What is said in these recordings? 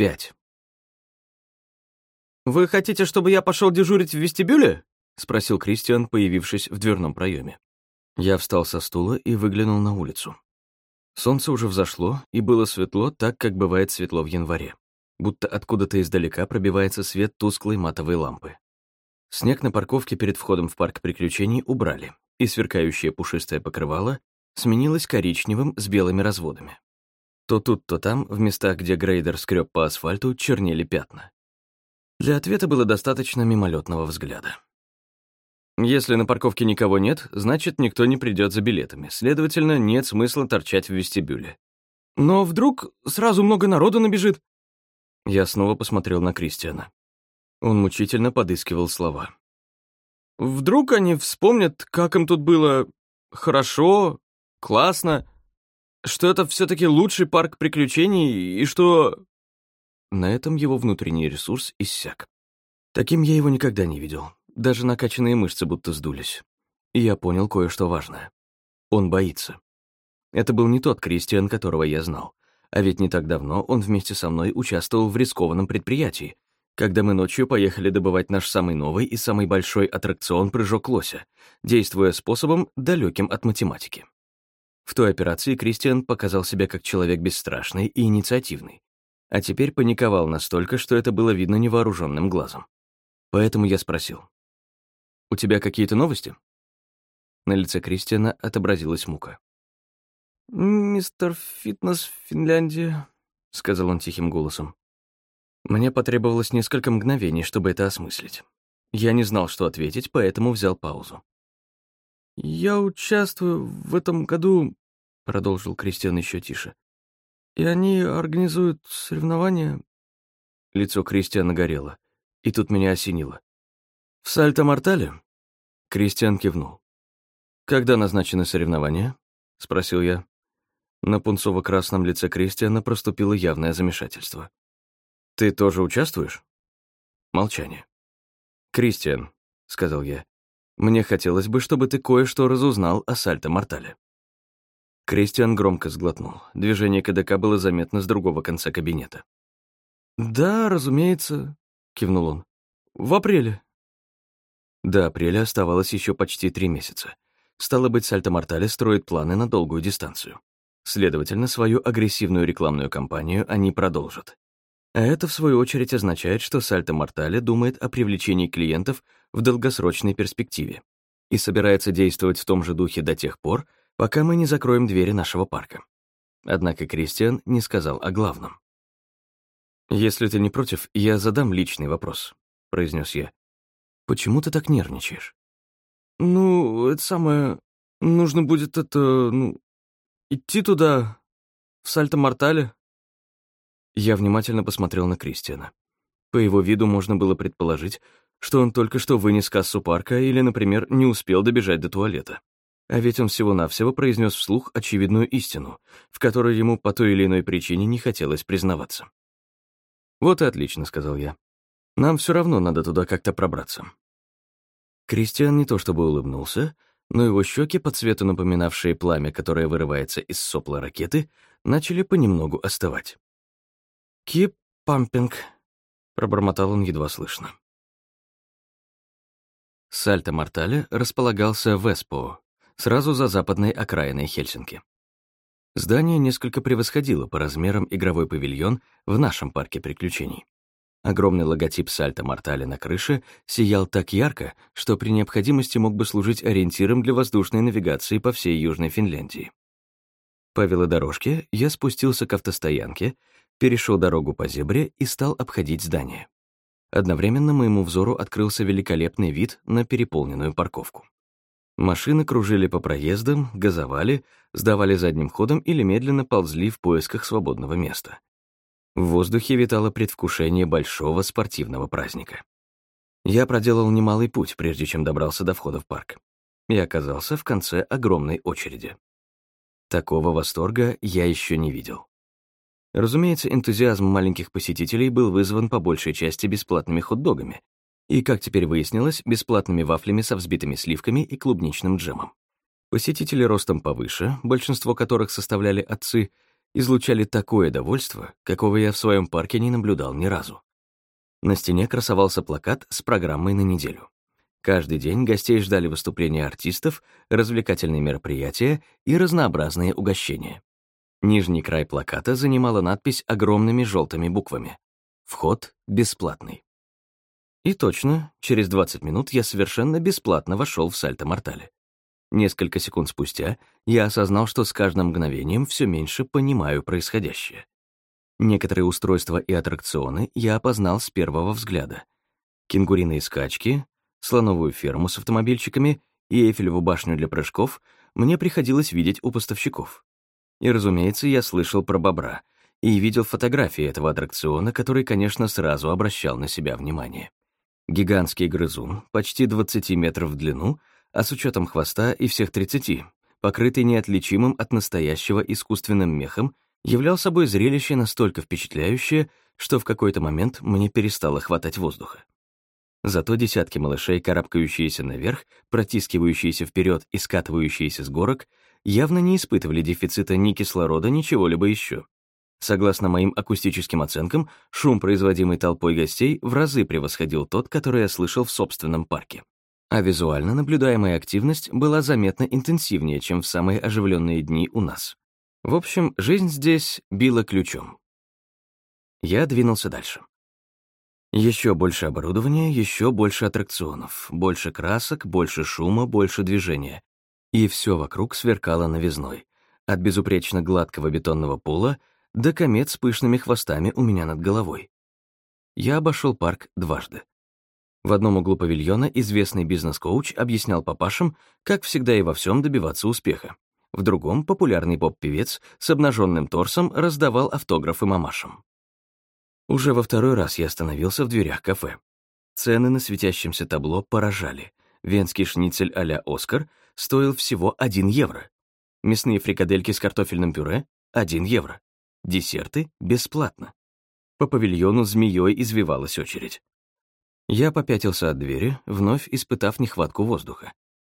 Пять. «Вы хотите, чтобы я пошел дежурить в вестибюле?» — спросил Кристиан, появившись в дверном проеме. Я встал со стула и выглянул на улицу. Солнце уже взошло, и было светло так, как бывает светло в январе. Будто откуда-то издалека пробивается свет тусклой матовой лампы. Снег на парковке перед входом в парк приключений убрали, и сверкающее пушистое покрывало сменилось коричневым с белыми разводами. То тут, то там, в местах, где грейдер скреб по асфальту, чернели пятна. Для ответа было достаточно мимолетного взгляда. Если на парковке никого нет, значит, никто не придет за билетами. Следовательно, нет смысла торчать в вестибюле. Но вдруг сразу много народу набежит? Я снова посмотрел на Кристиана. Он мучительно подыскивал слова. Вдруг они вспомнят, как им тут было хорошо, классно, что это все таки лучший парк приключений и что... На этом его внутренний ресурс иссяк. Таким я его никогда не видел. Даже накачанные мышцы будто сдулись. И я понял кое-что важное. Он боится. Это был не тот Кристиан, которого я знал. А ведь не так давно он вместе со мной участвовал в рискованном предприятии, когда мы ночью поехали добывать наш самый новый и самый большой аттракцион «Прыжок лося», действуя способом, далеким от математики. В той операции Кристиан показал себя как человек бесстрашный и инициативный, а теперь паниковал настолько, что это было видно невооруженным глазом. Поэтому я спросил. «У тебя какие-то новости?» На лице Кристиана отобразилась мука. «Мистер Фитнес Финляндия», — сказал он тихим голосом. Мне потребовалось несколько мгновений, чтобы это осмыслить. Я не знал, что ответить, поэтому взял паузу. «Я участвую в этом году», — продолжил Кристиан еще тише. И они организуют соревнования?» Лицо Кристиана горело, и тут меня осенило. «В Сальто-Мортале?» Кристиан кивнул. «Когда назначены соревнования?» — спросил я. На пунцово-красном лице Кристиана проступило явное замешательство. «Ты тоже участвуешь?» Молчание. «Кристиан», — сказал я, — «мне хотелось бы, чтобы ты кое-что разузнал о Сальто-Мортале». Кристиан громко сглотнул. Движение КДК было заметно с другого конца кабинета. «Да, разумеется», — кивнул он. «В апреле». До апреля оставалось еще почти три месяца. Стало быть, Сальто-Мортале строит планы на долгую дистанцию. Следовательно, свою агрессивную рекламную кампанию они продолжат. А это, в свою очередь, означает, что Сальто-Мортале думает о привлечении клиентов в долгосрочной перспективе и собирается действовать в том же духе до тех пор, пока мы не закроем двери нашего парка. Однако Кристиан не сказал о главном. «Если ты не против, я задам личный вопрос», — произнес я. «Почему ты так нервничаешь?» «Ну, это самое... Нужно будет это... ну... идти туда... в Сальто-Мортале». Я внимательно посмотрел на Кристиана. По его виду можно было предположить, что он только что вынес кассу парка или, например, не успел добежать до туалета. А ведь он всего-навсего произнес вслух очевидную истину, в которой ему по той или иной причине не хотелось признаваться. «Вот и отлично», — сказал я. «Нам все равно надо туда как-то пробраться». Кристиан не то чтобы улыбнулся, но его щеки, по цвету напоминавшие пламя, которое вырывается из сопла ракеты, начали понемногу остывать. «Кип пампинг», — пробормотал он едва слышно. Сальто-Мортале располагался в Эспо, сразу за западной окраиной Хельсинки. Здание несколько превосходило по размерам игровой павильон в нашем парке приключений. Огромный логотип Сальто Мортале на крыше сиял так ярко, что при необходимости мог бы служить ориентиром для воздушной навигации по всей Южной Финляндии. По велодорожке я спустился к автостоянке, перешел дорогу по зебре и стал обходить здание. Одновременно моему взору открылся великолепный вид на переполненную парковку. Машины кружили по проездам, газовали, сдавали задним ходом или медленно ползли в поисках свободного места. В воздухе витало предвкушение большого спортивного праздника. Я проделал немалый путь, прежде чем добрался до входа в парк, и оказался в конце огромной очереди. Такого восторга я еще не видел. Разумеется, энтузиазм маленьких посетителей был вызван по большей части бесплатными хот-догами, и, как теперь выяснилось, бесплатными вафлями со взбитыми сливками и клубничным джемом. Посетители ростом повыше, большинство которых составляли отцы, излучали такое довольство, какого я в своем парке не наблюдал ни разу. На стене красовался плакат с программой на неделю. Каждый день гостей ждали выступления артистов, развлекательные мероприятия и разнообразные угощения. Нижний край плаката занимала надпись огромными желтыми буквами. Вход бесплатный. И точно, через 20 минут я совершенно бесплатно вошел в Сальто-Мортале. Несколько секунд спустя я осознал, что с каждым мгновением все меньше понимаю происходящее. Некоторые устройства и аттракционы я опознал с первого взгляда. Кенгуриные скачки, слоновую ферму с автомобильчиками и Эйфелеву башню для прыжков мне приходилось видеть у поставщиков. И, разумеется, я слышал про бобра и видел фотографии этого аттракциона, который, конечно, сразу обращал на себя внимание. Гигантский грызун, почти 20 метров в длину, а с учетом хвоста и всех 30, покрытый неотличимым от настоящего искусственным мехом, являл собой зрелище настолько впечатляющее, что в какой-то момент мне перестало хватать воздуха. Зато десятки малышей, карабкающиеся наверх, протискивающиеся вперед и скатывающиеся с горок, явно не испытывали дефицита ни кислорода, ни чего-либо еще. Согласно моим акустическим оценкам, шум, производимый толпой гостей, в разы превосходил тот, который я слышал в собственном парке. А визуально наблюдаемая активность была заметно интенсивнее, чем в самые оживленные дни у нас. В общем, жизнь здесь била ключом. Я двинулся дальше. Еще больше оборудования, еще больше аттракционов, больше красок, больше шума, больше движения. И все вокруг сверкало новизной. От безупречно гладкого бетонного пола до комет с пышными хвостами у меня над головой. Я обошел парк дважды. В одном углу павильона известный бизнес-коуч объяснял папашам, как всегда и во всем добиваться успеха. В другом популярный поп-певец с обнаженным торсом раздавал автографы мамашам. Уже во второй раз я остановился в дверях кафе. Цены на светящемся табло поражали. Венский шницель а-ля «Оскар» стоил всего 1 евро. Мясные фрикадельки с картофельным пюре — 1 евро. Десерты — бесплатно. По павильону змеей извивалась очередь. Я попятился от двери, вновь испытав нехватку воздуха,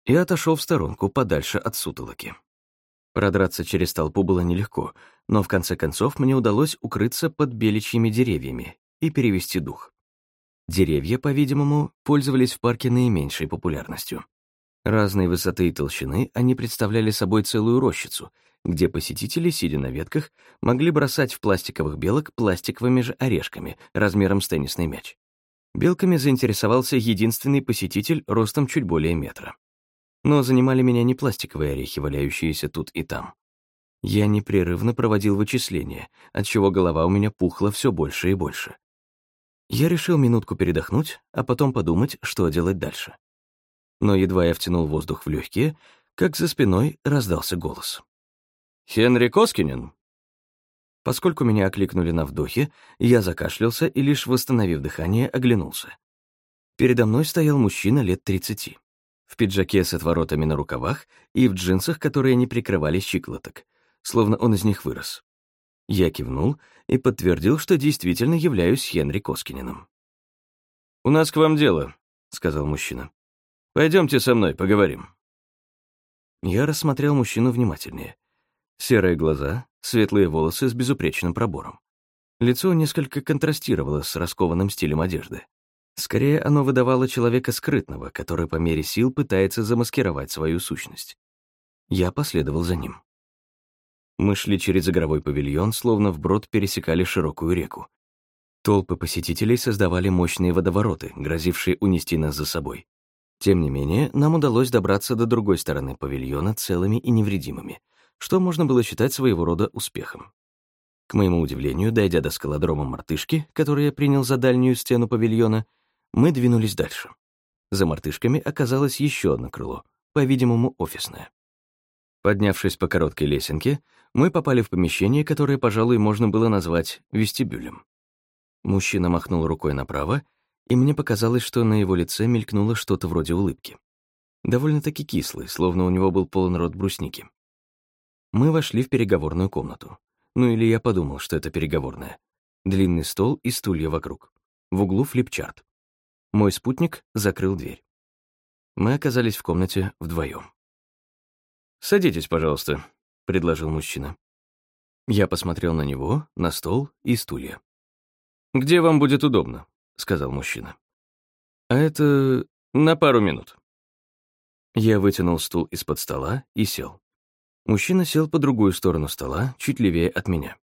и отошел в сторонку подальше от сутолоки. Продраться через толпу было нелегко, но в конце концов мне удалось укрыться под беличьими деревьями и перевести дух. Деревья, по-видимому, пользовались в парке наименьшей популярностью. Разной высоты и толщины они представляли собой целую рощицу, где посетители, сидя на ветках, могли бросать в пластиковых белок пластиковыми же орешками размером с теннисный мяч. Белками заинтересовался единственный посетитель ростом чуть более метра. Но занимали меня не пластиковые орехи, валяющиеся тут и там. Я непрерывно проводил вычисления, отчего голова у меня пухла все больше и больше. Я решил минутку передохнуть, а потом подумать, что делать дальше. Но едва я втянул воздух в легкие, как за спиной раздался голос. «Хенри Коскинен?» Поскольку меня окликнули на вдохе, я закашлялся и, лишь восстановив дыхание, оглянулся. Передо мной стоял мужчина лет тридцати в пиджаке с отворотами на рукавах и в джинсах, которые не прикрывали щиколоток, словно он из них вырос. Я кивнул и подтвердил, что действительно являюсь Хенри Коскининым. «У нас к вам дело», — сказал мужчина. Пойдемте со мной, поговорим». Я рассмотрел мужчину внимательнее. Серые глаза, светлые волосы с безупречным пробором. Лицо несколько контрастировало с раскованным стилем одежды. Скорее, оно выдавало человека скрытного, который по мере сил пытается замаскировать свою сущность. Я последовал за ним. Мы шли через игровой павильон, словно вброд пересекали широкую реку. Толпы посетителей создавали мощные водовороты, грозившие унести нас за собой. Тем не менее, нам удалось добраться до другой стороны павильона целыми и невредимыми, что можно было считать своего рода успехом. К моему удивлению, дойдя до скалодрома мартышки, который я принял за дальнюю стену павильона, мы двинулись дальше. За мартышками оказалось еще одно крыло, по-видимому, офисное. Поднявшись по короткой лесенке, мы попали в помещение, которое, пожалуй, можно было назвать вестибюлем. Мужчина махнул рукой направо, и мне показалось, что на его лице мелькнуло что-то вроде улыбки. Довольно-таки кислый, словно у него был полон рот брусники. Мы вошли в переговорную комнату. Ну или я подумал, что это переговорная. Длинный стол и стулья вокруг. В углу флипчарт. Мой спутник закрыл дверь. Мы оказались в комнате вдвоем. «Садитесь, пожалуйста», — предложил мужчина. Я посмотрел на него, на стол и стулья. «Где вам будет удобно?» — сказал мужчина. «А это на пару минут». Я вытянул стул из-под стола и сел. Мужчина сел по другую сторону стола, чуть левее от меня.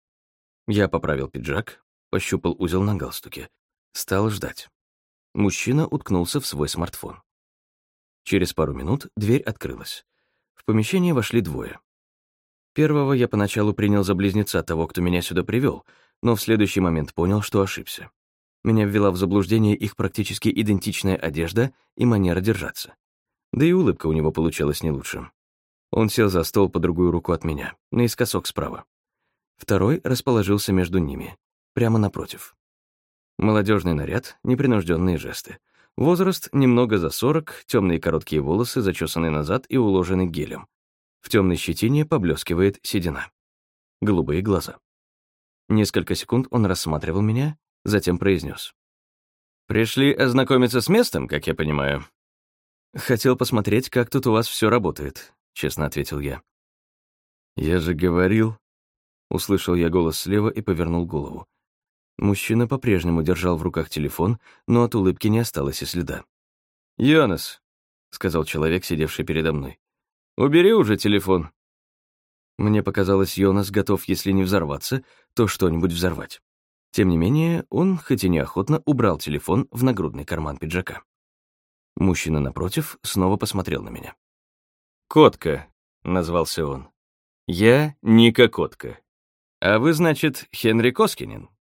Я поправил пиджак, пощупал узел на галстуке. Стал ждать. Мужчина уткнулся в свой смартфон. Через пару минут дверь открылась. В помещение вошли двое. Первого я поначалу принял за близнеца того, кто меня сюда привел, но в следующий момент понял, что ошибся. Меня ввела в заблуждение их практически идентичная одежда и манера держаться. Да и улыбка у него получалась не лучше. Он сел за стол по другую руку от меня, наискосок справа. Второй расположился между ними, прямо напротив. Молодежный наряд, непринужденные жесты. Возраст немного за сорок, темные короткие волосы, зачесаны назад и уложены гелем. В темной щетине поблескивает седина. Голубые глаза. Несколько секунд он рассматривал меня, затем произнес: «Пришли ознакомиться с местом, как я понимаю?» «Хотел посмотреть, как тут у вас все работает», — честно ответил я. «Я же говорил...» Услышал я голос слева и повернул голову. Мужчина по-прежнему держал в руках телефон, но от улыбки не осталось и следа. «Йонас», — сказал человек, сидевший передо мной, — «убери уже телефон». Мне показалось, Йонас готов, если не взорваться, то что-нибудь взорвать. Тем не менее, он, хоть и неохотно, убрал телефон в нагрудный карман пиджака. Мужчина напротив снова посмотрел на меня. «Котка», — назвался он. «Я Ника Котка. А вы, значит, Хенри Коскинин?»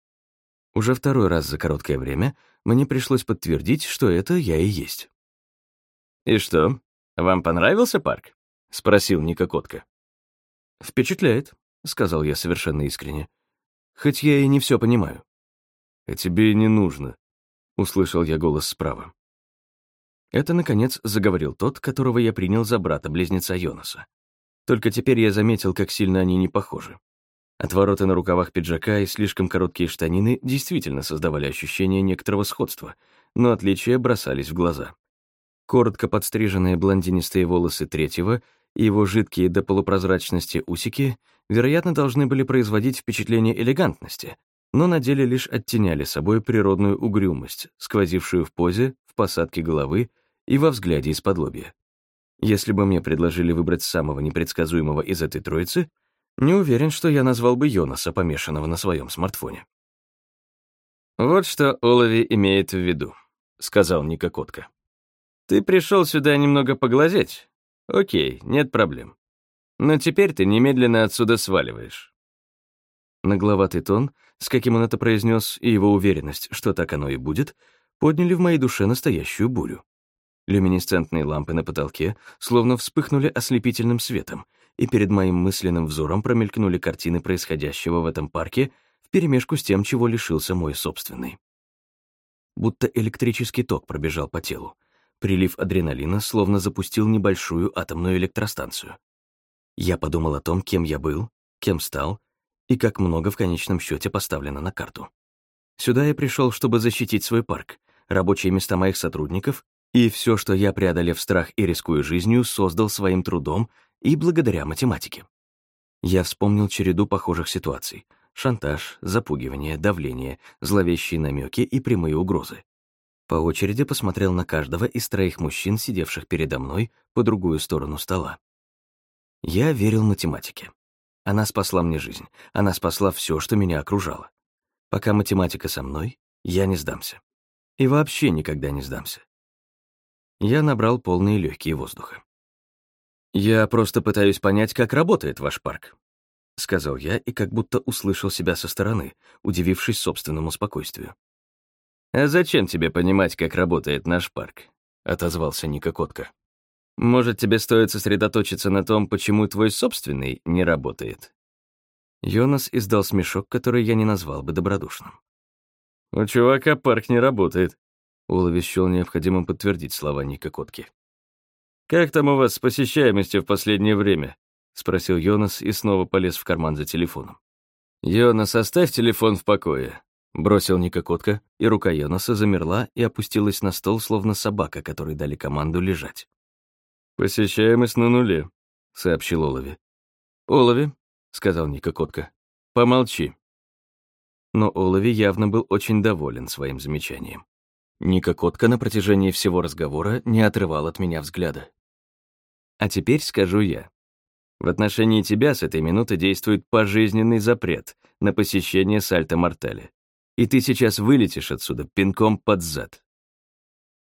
Уже второй раз за короткое время мне пришлось подтвердить, что это я и есть. «И что, вам понравился парк?» — спросил Ника Котка. «Впечатляет», — сказал я совершенно искренне. «Хоть я и не все понимаю». «А тебе и не нужно», — услышал я голос справа. Это, наконец, заговорил тот, которого я принял за брата-близнеца Йонаса. Только теперь я заметил, как сильно они не похожи. Отвороты на рукавах пиджака и слишком короткие штанины действительно создавали ощущение некоторого сходства, но отличия бросались в глаза. Коротко подстриженные блондинистые волосы третьего и его жидкие до полупрозрачности усики, вероятно, должны были производить впечатление элегантности, но на деле лишь оттеняли собой природную угрюмость, сквозившую в позе, в посадке головы и во взгляде из-под. Если бы мне предложили выбрать самого непредсказуемого из этой троицы, не уверен, что я назвал бы Йонаса, помешанного на своем смартфоне. «Вот что Олови имеет в виду», — сказал Ника Котка. «Ты пришел сюда немного поглазеть? Окей, нет проблем. Но теперь ты немедленно отсюда сваливаешь». Нагловатый тон, с каким он это произнес, и его уверенность, что так оно и будет, подняли в моей душе настоящую бурю. Люминесцентные лампы на потолке словно вспыхнули ослепительным светом, и перед моим мысленным взором промелькнули картины происходящего в этом парке вперемешку с тем, чего лишился мой собственный. Будто электрический ток пробежал по телу. Прилив адреналина словно запустил небольшую атомную электростанцию. Я подумал о том, кем я был, кем стал и как много в конечном счете поставлено на карту. Сюда я пришел, чтобы защитить свой парк, рабочие места моих сотрудников и все, что я, преодолев страх и рискуя жизнью, создал своим трудом и благодаря математике. Я вспомнил череду похожих ситуаций. Шантаж, запугивание, давление, зловещие намеки и прямые угрозы. По очереди посмотрел на каждого из троих мужчин, сидевших передо мной по другую сторону стола. Я верил математике. Она спасла мне жизнь. Она спасла все, что меня окружало. Пока математика со мной, я не сдамся. И вообще никогда не сдамся. Я набрал полные легкие воздуха. «Я просто пытаюсь понять, как работает ваш парк», — сказал я и как будто услышал себя со стороны, удивившись собственному спокойствию. «А зачем тебе понимать, как работает наш парк?» — отозвался Ника Котка. «Может, тебе стоит сосредоточиться на том, почему твой собственный не работает?» Йонас издал смешок, который я не назвал бы добродушным. «У чувака парк не работает», — Улови счёл необходимым подтвердить слова Ника Котки. «Как там у вас с посещаемостью в последнее время?» — спросил Йонас и снова полез в карман за телефоном. «Йонас, оставь телефон в покое», — бросил Ника Котка, и рука Йонаса замерла и опустилась на стол, словно собака, которой дали команду лежать. «Посещаемость на нуле», — сообщил Олови. «Олови», — сказал Ника Котка, помолчи». Но Олови явно был очень доволен своим замечанием. Ника Котка на протяжении всего разговора не отрывал от меня взгляда. А теперь скажу я. В отношении тебя с этой минуты действует пожизненный запрет на посещение Сальто-Мортале. И ты сейчас вылетишь отсюда пинком под зад.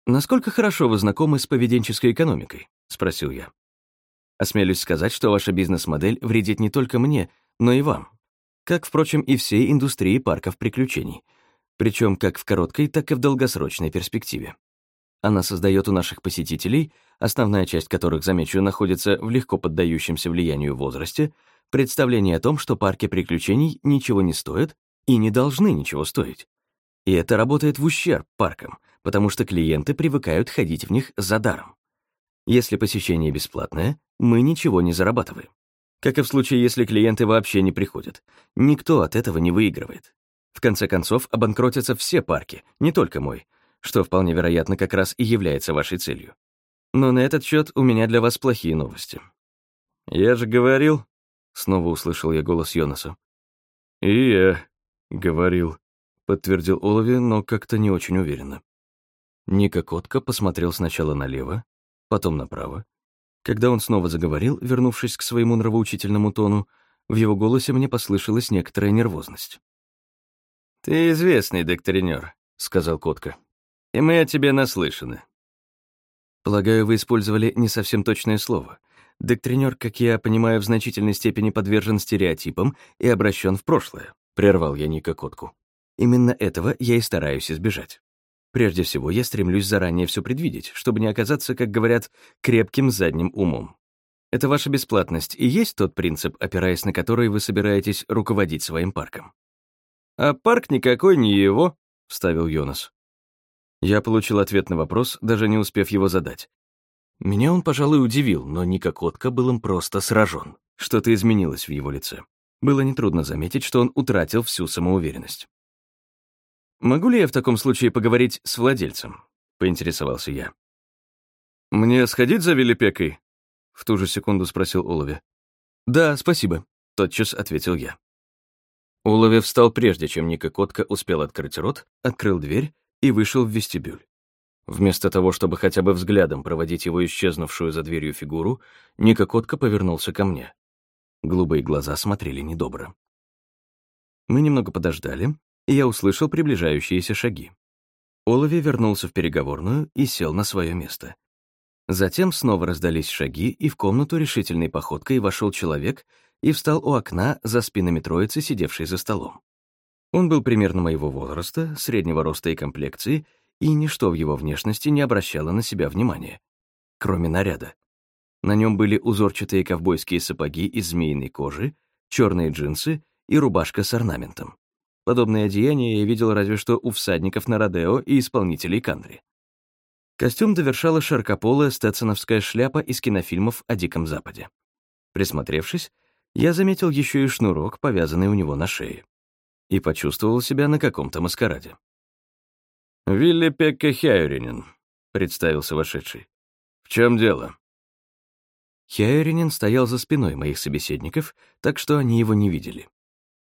«Насколько хорошо вы знакомы с поведенческой экономикой?» — спросил я. «Осмелюсь сказать, что ваша бизнес-модель вредит не только мне, но и вам. Как, впрочем, и всей индустрии парков приключений. Причем как в короткой, так и в долгосрочной перспективе. Она создает у наших посетителей, основная часть которых, замечу, находится в легко поддающемся влиянию возрасте, представление о том, что парки приключений ничего не стоят и не должны ничего стоить. И это работает в ущерб паркам, потому что клиенты привыкают ходить в них за даром. Если посещение бесплатное, мы ничего не зарабатываем. Как и в случае, если клиенты вообще не приходят. Никто от этого не выигрывает. В конце концов, обанкротятся все парки, не только мой, что вполне вероятно как раз и является вашей целью. Но на этот счет у меня для вас плохие новости. «Я же говорил», — снова услышал я голос Йонаса. «И я говорил», — подтвердил Олови, но как-то не очень уверенно. Ника Котка посмотрел сначала налево, потом направо. Когда он снова заговорил, вернувшись к своему нравоучительному тону, в его голосе мне послышалась некоторая нервозность. «Ты известный доктринер», — сказал Котка и мы о тебе наслышаны». Полагаю, вы использовали не совсем точное слово. Доктринер, как я понимаю, в значительной степени подвержен стереотипам и обращен в прошлое, прервал я Ника Котку. Именно этого я и стараюсь избежать. Прежде всего, я стремлюсь заранее все предвидеть, чтобы не оказаться, как говорят, крепким задним умом. Это ваша бесплатность и есть тот принцип, опираясь на который вы собираетесь руководить своим парком. «А парк никакой не его», — вставил Йонас. Я получил ответ на вопрос, даже не успев его задать. Меня он, пожалуй, удивил, но Ника Котка был им просто сражен. Что-то изменилось в его лице. Было нетрудно заметить, что он утратил всю самоуверенность. «Могу ли я в таком случае поговорить с владельцем?» — поинтересовался я. «Мне сходить за Велипекой?» — в ту же секунду спросил Олови. «Да, спасибо», — тотчас ответил я. Олови встал прежде, чем Ника Котка успел открыть рот, открыл дверь и вышел в вестибюль. Вместо того, чтобы хотя бы взглядом проводить его исчезнувшую за дверью фигуру, Ника Котка повернулся ко мне. Голубые глаза смотрели недобро. Мы немного подождали, я услышал приближающиеся шаги. Олови вернулся в переговорную и сел на свое место. Затем снова раздались шаги, и в комнату решительной походкой вошел человек и встал у окна за спинами троицы, сидевшей за столом. Он был примерно моего возраста, среднего роста и комплекции, и ничто в его внешности не обращало на себя внимания, кроме наряда. На нем были узорчатые ковбойские сапоги из змеиной кожи, черные джинсы и рубашка с орнаментом. Подобные одеяния я видел разве что у всадников на Родео и исполнителей кантри. Костюм довершала широкополая стетсоновская шляпа из кинофильмов о Диком Западе. Присмотревшись, я заметил еще и шнурок, повязанный у него на шее и почувствовал себя на каком-то маскараде. «Вилли Пекка Хяюринин», — представился вошедший. «В чем дело?» Хяюринин стоял за спиной моих собеседников, так что они его не видели.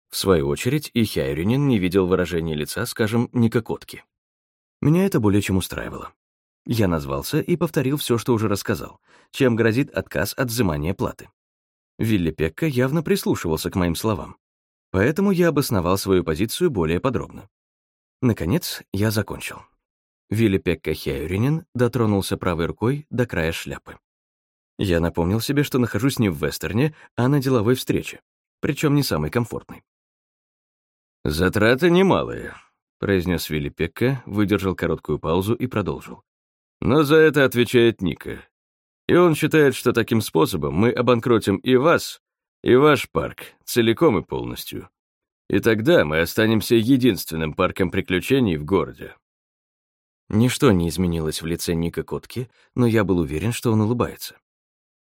В свою очередь, и Хяюринин не видел выражения лица, скажем, никакотки. Меня это более чем устраивало. Я назвался и повторил все, что уже рассказал, чем грозит отказ от взимания платы. Вилли Пекка явно прислушивался к моим словам. Поэтому я обосновал свою позицию более подробно. Наконец, я закончил. Вилли Пекка Хяюринин дотронулся правой рукой до края шляпы. Я напомнил себе, что нахожусь не в вестерне, а на деловой встрече, причем не самой комфортной. «Затраты немалые», — произнес Вилли Пекка, выдержал короткую паузу и продолжил. «Но за это отвечает Ника. И он считает, что таким способом мы обанкротим и вас, и ваш парк, целиком и полностью. И тогда мы останемся единственным парком приключений в городе». Ничто не изменилось в лице Ника Котки, но я был уверен, что он улыбается.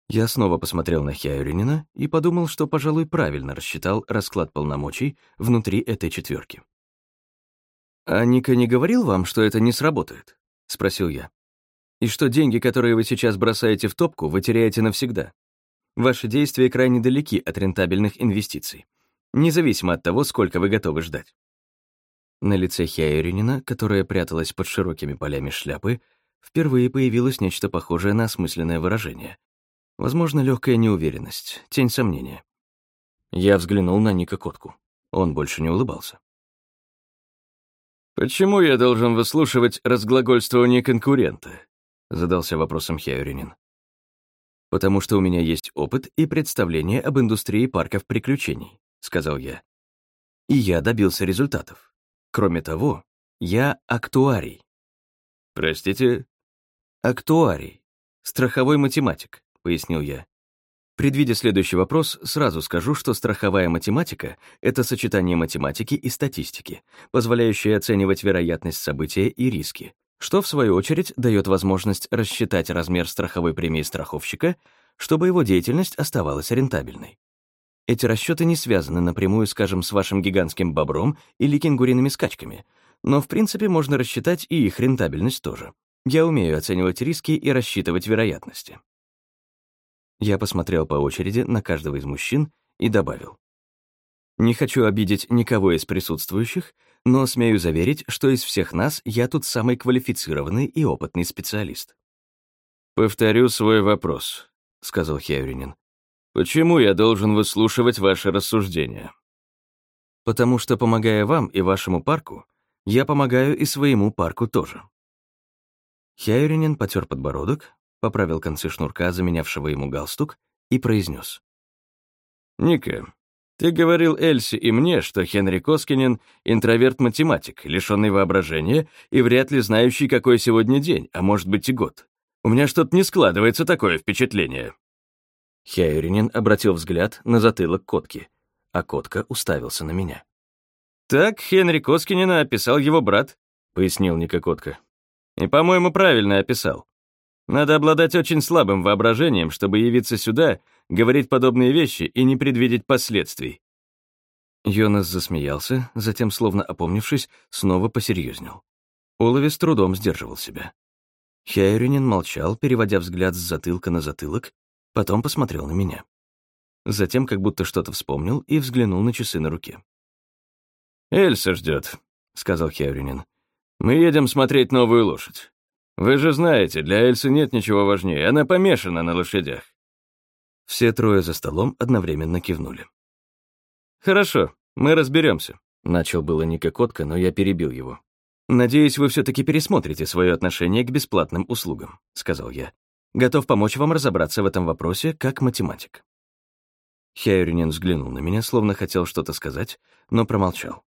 Я снова посмотрел на Хяюринина и подумал, что, пожалуй, правильно рассчитал расклад полномочий внутри этой четверки. «А Ника не говорил вам, что это не сработает?» — спросил я. «И что деньги, которые вы сейчас бросаете в топку, вы теряете навсегда?» Ваши действия крайне далеки от рентабельных инвестиций. независимо от того, сколько вы готовы ждать. На лице Хяйринина, которая пряталась под широкими полями шляпы, впервые появилось нечто похожее на осмысленное выражение. Возможно, легкая неуверенность, тень сомнения. Я взглянул на Ника Котку. Он больше не улыбался. «Почему я должен выслушивать разглагольствование конкурента?» — задался вопросом Хяюринин. «Потому что у меня есть опыт и представление об индустрии парков приключений», — сказал я. «И я добился результатов. Кроме того, я актуарий». «Простите?» «Актуарий. Страховой математик», — пояснил я. Предвидя следующий вопрос, сразу скажу, что страховая математика — это сочетание математики и статистики, позволяющее оценивать вероятность события и риски, что, в свою очередь, дает возможность рассчитать размер страховой премии страховщика, чтобы его деятельность оставалась рентабельной. Эти расчеты не связаны напрямую, скажем, с вашим гигантским бобром или кенгуриными скачками, но, в принципе, можно рассчитать и их рентабельность тоже. Я умею оценивать риски и рассчитывать вероятности. Я посмотрел по очереди на каждого из мужчин и добавил. Не хочу обидеть никого из присутствующих, но смею заверить, что из всех нас я тут самый квалифицированный и опытный специалист. «Повторю свой вопрос», — сказал Хевринин. «Почему я должен выслушивать ваши рассуждения?» «Потому что, помогая вам и вашему парку, я помогаю и своему парку тоже». Хяюринин потер подбородок, поправил концы шнурка, заменявшего ему галстук, и произнес. «Ника, ты говорил Эльсе и мне, что Хенри Коскинен — интроверт-математик, лишённый воображения и вряд ли знающий, какой сегодня день, а может быть и год. У меня что-то не складывается такое впечатление». Хяюринин обратил взгляд на затылок котки, а котка уставился на меня. «Так Хенри Коскинена описал его брат», — пояснил Ника Котка. «И, по-моему, правильно описал. Надо обладать очень слабым воображением, чтобы явиться сюда, говорить подобные вещи и не предвидеть последствий. Йонас засмеялся, затем, словно опомнившись, снова посерьезнел. Олови с трудом сдерживал себя. Хяйринин молчал, переводя взгляд с затылка на затылок, потом посмотрел на меня. Затем как будто что-то вспомнил и взглянул на часы на руке. «Эльса ждет», — сказал Хяйринин. «Мы едем смотреть новую лошадь. Вы же знаете, для Эльсы нет ничего важнее, она помешана на лошадях». Все трое за столом одновременно кивнули. «Хорошо, мы разберемся», — начал было Ника Котка, но я перебил его. «Надеюсь, вы все-таки пересмотрите свое отношение к бесплатным услугам», — сказал я. «Готов помочь вам разобраться в этом вопросе как математик». Хяюринен взглянул на меня, словно хотел что-то сказать, но промолчал.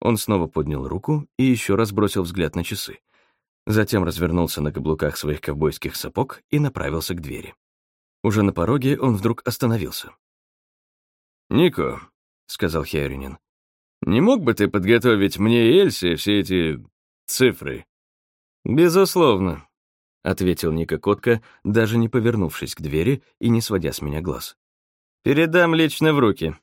Он снова поднял руку и еще раз бросил взгляд на часы, Затем развернулся на каблуках своих ковбойских сапог и направился к двери. Уже на пороге он вдруг остановился. «Нико», — сказал Херинин, — «не мог бы ты подготовить мне и Эльсе все эти цифры?» «Безусловно», — ответил Ника Котка, даже не повернувшись к двери и не сводя с меня глаз. «Передам лично в руки».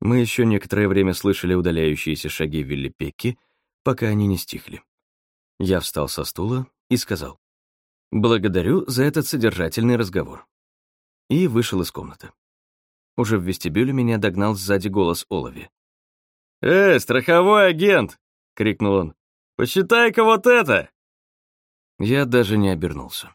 Мы еще некоторое время слышали удаляющиеся шаги Вилли Пекки, пока они не стихли. Я встал со стула и сказал, «Благодарю за этот содержательный разговор». И вышел из комнаты. Уже в вестибюле меня догнал сзади голос Олови. «Эй, страховой агент!» — крикнул он. «Посчитай-ка вот это!» Я даже не обернулся.